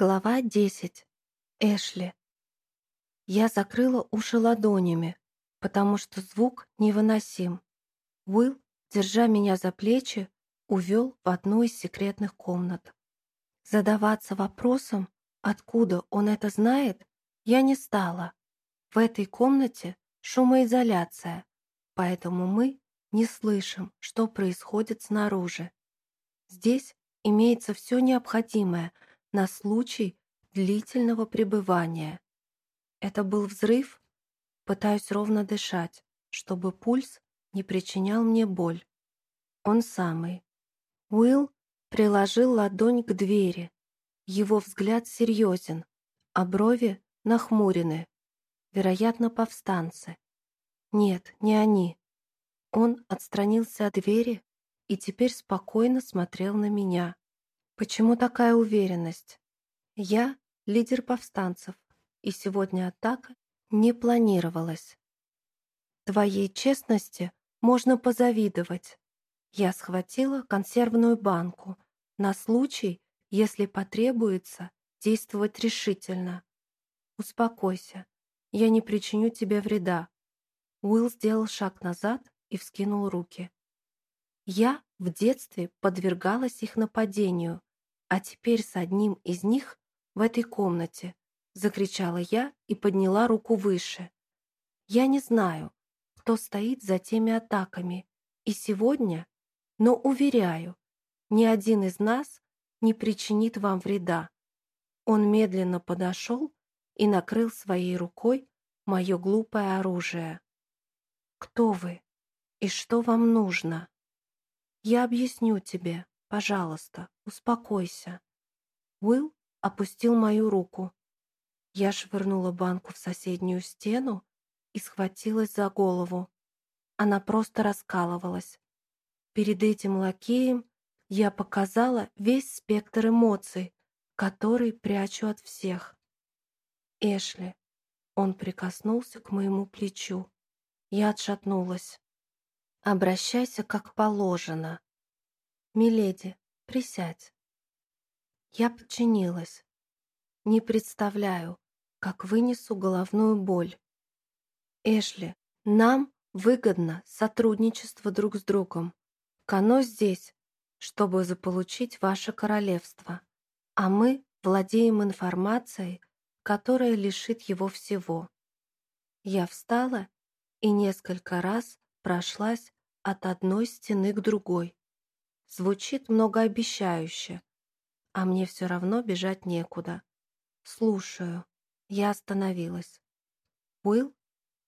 Глава 10. Эшли. Я закрыла уши ладонями, потому что звук невыносим. Уилл, держа меня за плечи, увел в одну из секретных комнат. Задаваться вопросом, откуда он это знает, я не стала. В этой комнате шумоизоляция, поэтому мы не слышим, что происходит снаружи. Здесь имеется все необходимое — на случай длительного пребывания. Это был взрыв? Пытаюсь ровно дышать, чтобы пульс не причинял мне боль. Он самый. Уилл приложил ладонь к двери. Его взгляд серьезен, а брови нахмурены. Вероятно, повстанцы. Нет, не они. Он отстранился от двери и теперь спокойно смотрел на меня. Почему такая уверенность? Я лидер повстанцев, и сегодня атака не планировалась. Твоей честности можно позавидовать. Я схватила консервную банку на случай, если потребуется действовать решительно. Успокойся, я не причиню тебе вреда. Уилл сделал шаг назад и вскинул руки. Я в детстве подвергалась их нападению, а теперь с одним из них в этой комнате, закричала я и подняла руку выше. Я не знаю, кто стоит за теми атаками, и сегодня, но уверяю, ни один из нас не причинит вам вреда. Он медленно подошел и накрыл своей рукой мое глупое оружие. «Кто вы? И что вам нужно?» «Я объясню тебе», Пожалуйста, успокойся». Уилл опустил мою руку. Я швырнула банку в соседнюю стену и схватилась за голову. Она просто раскалывалась. Перед этим лакеем я показала весь спектр эмоций, который прячу от всех. Эшли. Он прикоснулся к моему плечу. Я отшатнулась. «Обращайся, как положено», «Миледи, присядь». Я подчинилась. Не представляю, как вынесу головную боль. Эшли, нам выгодно сотрудничество друг с другом. Кано здесь, чтобы заполучить ваше королевство, а мы владеем информацией, которая лишит его всего. Я встала и несколько раз прошлась от одной стены к другой. Звучит многообещающе, а мне все равно бежать некуда. Слушаю. Я остановилась. Уилл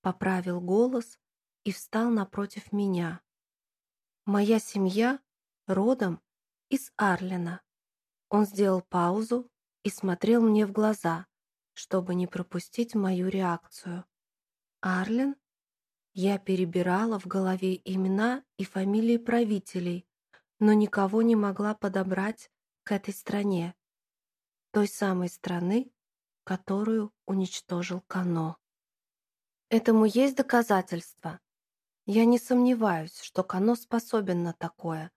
поправил голос и встал напротив меня. Моя семья родом из Арлина. Он сделал паузу и смотрел мне в глаза, чтобы не пропустить мою реакцию. Арлин? Я перебирала в голове имена и фамилии правителей, но никого не могла подобрать к этой стране, той самой страны, которую уничтожил Кано. Этому есть доказательства. Я не сомневаюсь, что Кано способен на такое,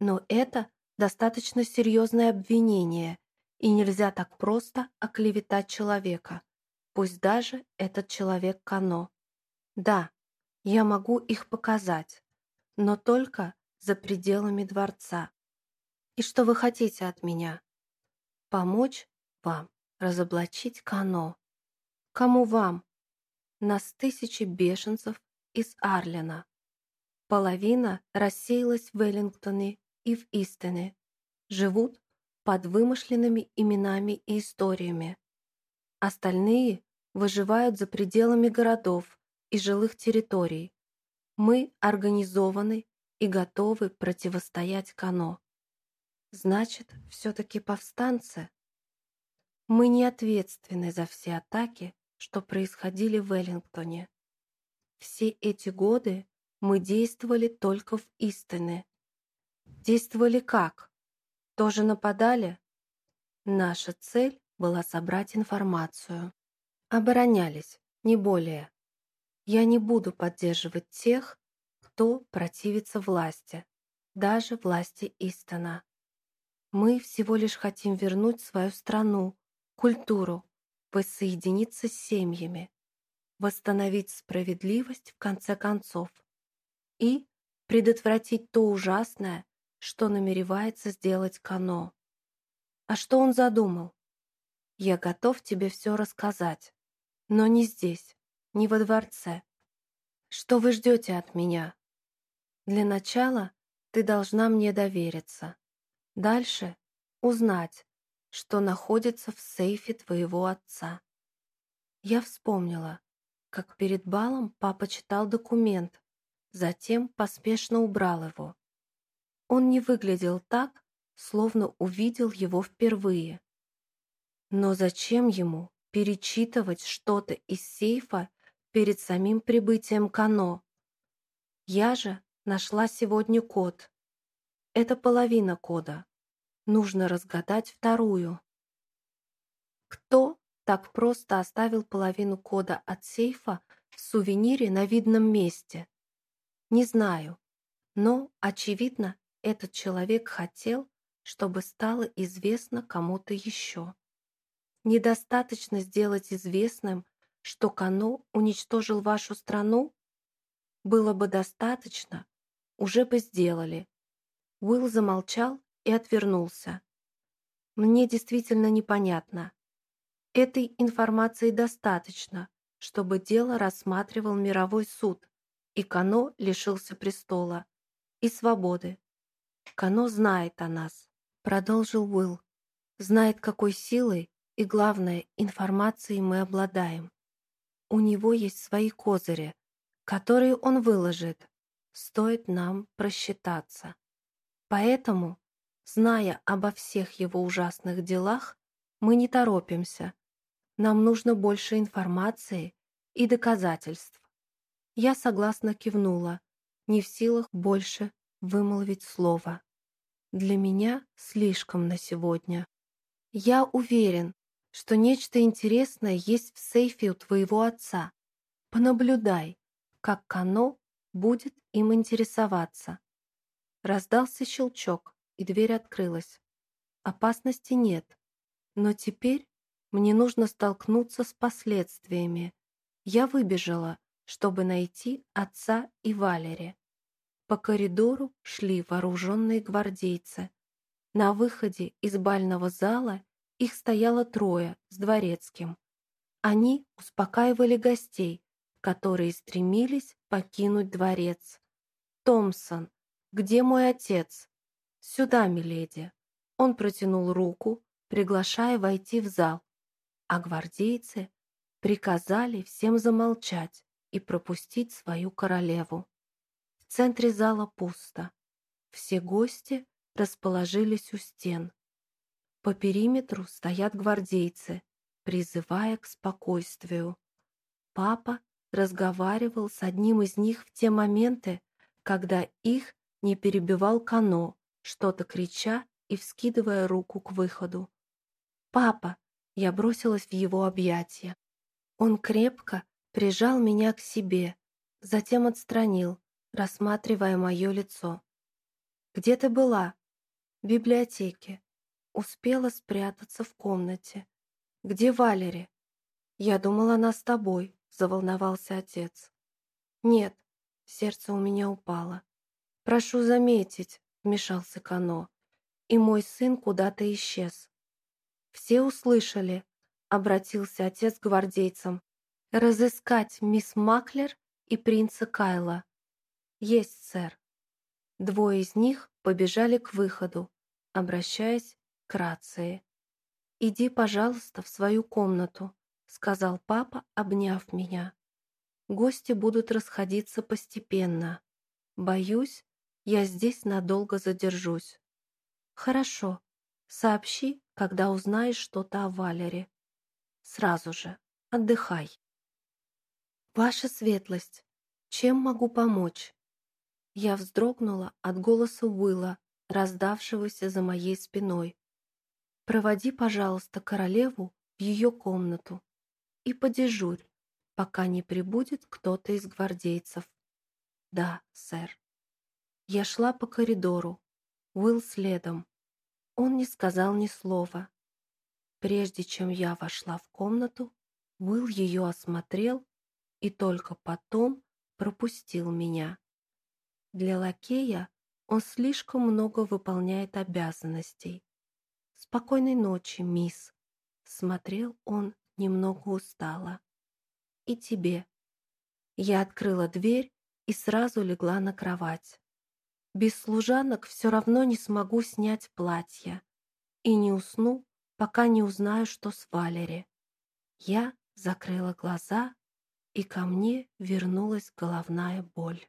но это достаточно серьезное обвинение, и нельзя так просто оклеветать человека, пусть даже этот человек Кано. Да, я могу их показать, но только за пределами дворца. И что вы хотите от меня? Помочь вам разоблачить Кано. Кому вам? Нас тысячи бешенцев из Арлина. Половина рассеялась в Веллингтоне и в Истене. Живут под вымышленными именами и историями. Остальные выживают за пределами городов и жилых территорий. Мы организованы и готовы противостоять Кано. Значит, все-таки повстанцы? Мы не ответственны за все атаки, что происходили в Веллингтоне. Все эти годы мы действовали только в Истине. Действовали как? Тоже нападали? Наша цель была собрать информацию. Оборонялись, не более. Я не буду поддерживать тех, кто противится власти, даже власти Истона. Мы всего лишь хотим вернуть свою страну культуру, воссоединиться с семьями, восстановить справедливость в конце концов и предотвратить то ужасное, что намеревается сделать Кано. А что он задумал? Я готов тебе все рассказать, но не здесь, не во дворце. Что вы ждете от меня? Для начала ты должна мне довериться. Дальше узнать, что находится в сейфе твоего отца. Я вспомнила, как перед балом папа читал документ, затем поспешно убрал его. Он не выглядел так, словно увидел его впервые. Но зачем ему перечитывать что-то из сейфа перед самим прибытием Кано? Я же нашла сегодня код. Это половина кода. Нужно разгадать вторую. Кто так просто оставил половину кода от сейфа в сувенире на видном месте? Не знаю, но, очевидно, этот человек хотел, чтобы стало известно кому-то еще. Недостаточно сделать известным, что Кано уничтожил вашу страну? Было бы достаточно, уже бы сделали. Уилл замолчал и отвернулся. Мне действительно непонятно. Этой информации достаточно, чтобы дело рассматривал мировой суд, и Кано лишился престола и свободы. Кано знает о нас, продолжил Уилл. Знает, какой силой и, главное, информацией мы обладаем. У него есть свои козыри, которые он выложит. Стоит нам просчитаться. Поэтому, зная обо всех его ужасных делах, мы не торопимся. Нам нужно больше информации и доказательств. Я согласно кивнула, не в силах больше вымолвить слово. Для меня слишком на сегодня. Я уверен, что нечто интересное есть в сейфе у твоего отца. Понаблюдай, как Кано будет им интересоваться. Раздался щелчок, и дверь открылась. Опасности нет, но теперь мне нужно столкнуться с последствиями. Я выбежала, чтобы найти отца и Валери. По коридору шли вооруженные гвардейцы. На выходе из бального зала их стояло трое с дворецким. Они успокаивали гостей, которые стремились покинуть дворец. «Томпсон, где мой отец?» «Сюда, миледи». Он протянул руку, приглашая войти в зал, а гвардейцы приказали всем замолчать и пропустить свою королеву. В центре зала пусто. Все гости расположились у стен. По периметру стоят гвардейцы, призывая к спокойствию. Папа разговаривал с одним из них в те моменты, когда их не перебивал Кано, что-то крича и вскидывая руку к выходу. «Папа!» Я бросилась в его объятия. Он крепко прижал меня к себе, затем отстранил, рассматривая мое лицо. «Где ты была?» «В библиотеке. Успела спрятаться в комнате. Где Валери?» «Я думала, она с тобой», — заволновался отец. «Нет», — сердце у меня упало. «Прошу заметить», — вмешался Кано, «и мой сын куда-то исчез». «Все услышали», — обратился отец к гвардейцам, «Разыскать мисс Маклер и принца Кайла». «Есть, сэр». Двое из них побежали к выходу, обращаясь к рации. «Иди, пожалуйста, в свою комнату», — сказал папа, обняв меня. «Гости будут расходиться постепенно. Боюсь, я здесь надолго задержусь». «Хорошо. Сообщи, когда узнаешь что-то о Валере. Сразу же. Отдыхай». «Ваша светлость, чем могу помочь?» Я вздрогнула от голоса Уилла, раздавшегося за моей спиной. «Проводи, пожалуйста, королеву в ее комнату и подежурь, пока не прибудет кто-то из гвардейцев». «Да, сэр». Я шла по коридору, Уилл следом. Он не сказал ни слова. Прежде чем я вошла в комнату, Уилл ее осмотрел и только потом пропустил меня. Для лакея он слишком много выполняет обязанностей. «Спокойной ночи, мисс», — смотрел он немного устало. «И тебе». Я открыла дверь и сразу легла на кровать. Без служанок все равно не смогу снять платье и не усну, пока не узнаю, что с Валери. Я закрыла глаза, и ко мне вернулась головная боль.